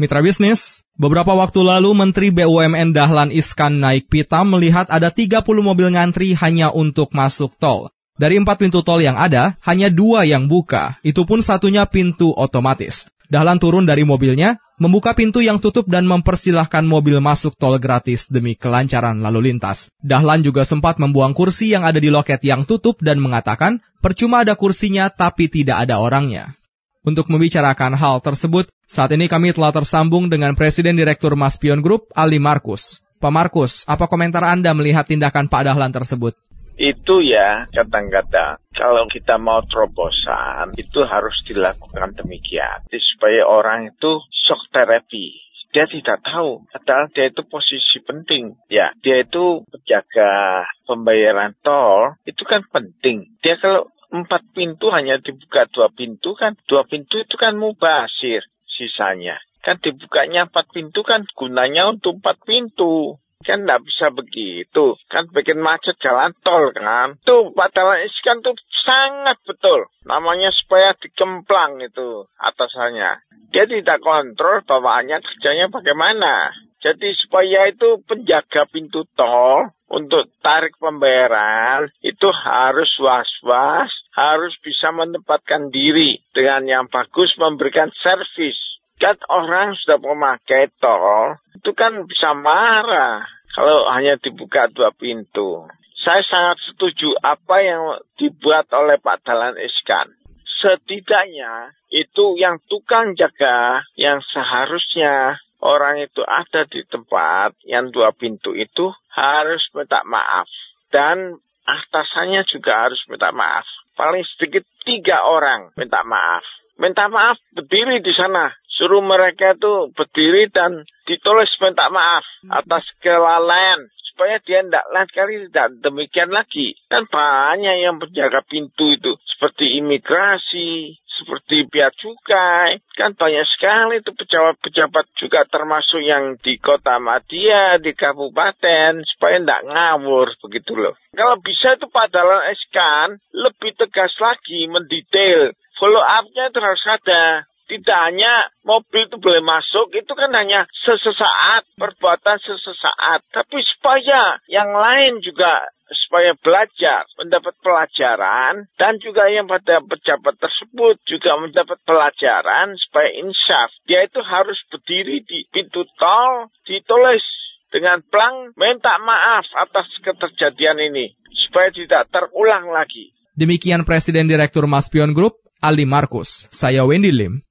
Mitra bisnis, beberapa waktu lalu Menteri BUMN Dahlan Iskan naik pitam melihat ada 30 mobil ngantri hanya untuk masuk tol. Dari empat pintu tol yang ada, hanya dua yang buka, itu pun satunya pintu otomatis. Dahlan turun dari mobilnya, membuka pintu yang tutup dan mempersilahkan mobil masuk tol gratis demi kelancaran lalu lintas. Dahlan juga sempat membuang kursi yang ada di loket yang tutup dan mengatakan, percuma ada kursinya tapi tidak ada orangnya. Untuk membicarakan hal tersebut, saat ini kami telah tersambung dengan Presiden Direktur Maspion Group, Ali Markus. Pak Markus, apa komentar Anda melihat tindakan Pak Dahlan tersebut? Itu ya, kadang-kadang kalau kita mau terobosan, itu harus dilakukan demikian. Supaya orang itu shock therapy. Dia tidak tahu, padahal dia itu posisi penting. Ya, dia itu penjaga pembayaran tol, itu kan penting. Dia kalau empat pintu hanya dibuka dua pintu kan? Dua pintu itu kan mubasir sisanya. Kan dibukanya empat pintu kan gunanya untuk empat pintu. Kan tidak bisa begitu. Kan bikin macet jalan tol kan? Tuh padahal kan tuh sangat betul. Namanya supaya dikemplang itu atasannya. Dia tidak kontrol bawaannya kerjanya bagaimana. Jadi supaya itu penjaga pintu tol untuk tarik pembayaran itu harus was-was, harus bisa menempatkan diri dengan yang bagus memberikan servis. Kan orang sudah memakai tol, itu kan bisa marah kalau hanya dibuka dua pintu. Saya sangat setuju apa yang dibuat oleh Pak Dalan Iskan. Setidaknya itu yang tukang jaga yang seharusnya orang itu ada di tempat yang dua pintu itu harus minta maaf. Dan atasannya juga harus minta maaf. Paling sedikit tiga orang minta maaf. Minta maaf berdiri di sana. Suruh mereka itu berdiri dan ditulis minta maaf atas kelalaian supaya dia tidak lain kali tidak demikian lagi. Kan banyak yang menjaga pintu itu seperti imigrasi, seperti bea cukai, kan banyak sekali itu pejabat-pejabat juga termasuk yang di kota Madia, di kabupaten, supaya tidak ngawur begitu loh. Kalau bisa itu padahal eskan lebih tegas lagi, mendetail. Follow up-nya itu harus ada tidak hanya mobil itu boleh masuk, itu kan hanya sesesaat, perbuatan sesesaat. Tapi supaya yang lain juga supaya belajar, mendapat pelajaran, dan juga yang pada pejabat tersebut juga mendapat pelajaran supaya insaf. Dia itu harus berdiri di pintu tol, ditulis dengan plang minta maaf atas keterjadian ini, supaya tidak terulang lagi. Demikian Presiden Direktur Maspion Group, Ali Markus. Saya Wendy Lim.